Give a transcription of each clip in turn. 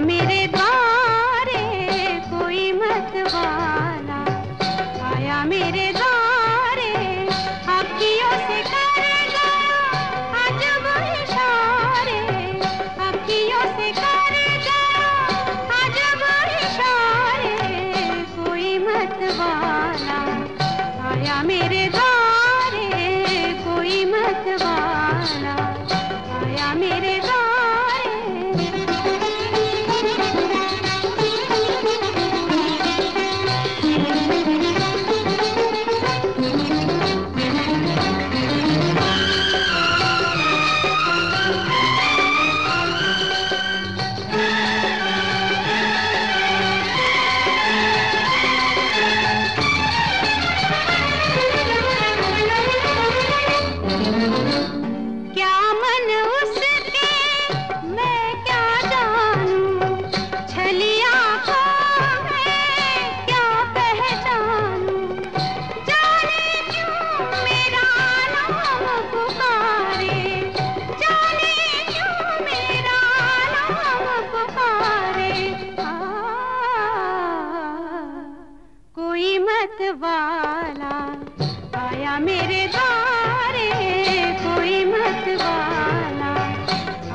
मेरे वाला आया मेरे द्वारे कोई मत वाला।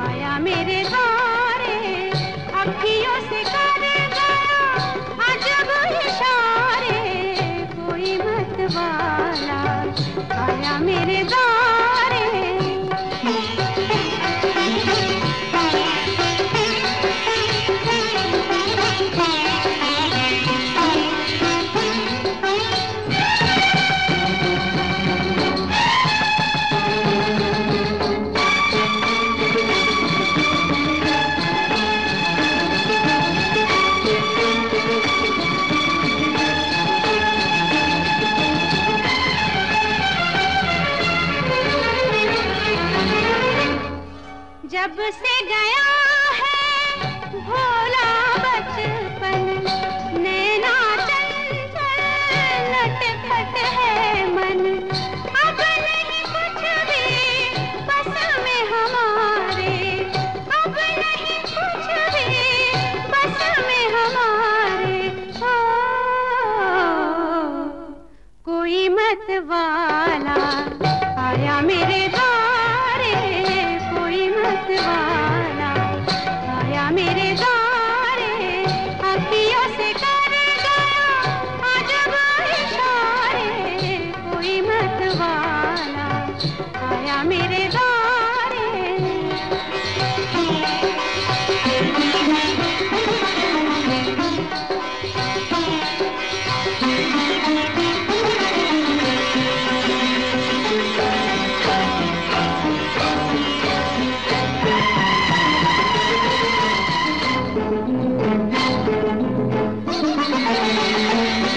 आया मेरे द्वारे अखियों से कर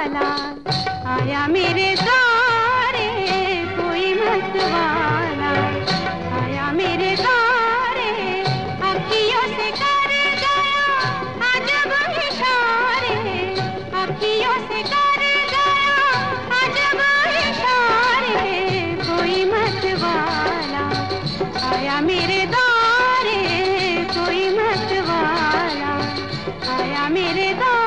वाला। आया मेरे सारे, कोई मत वाला। आया मेरे सारे अखियों से कर गया, अजब इशारे। अखियों से कर गया, अजब इशारे। कोई मत वाला। आया मेरे दारे, कोई मत वाला। आया मेरे दारे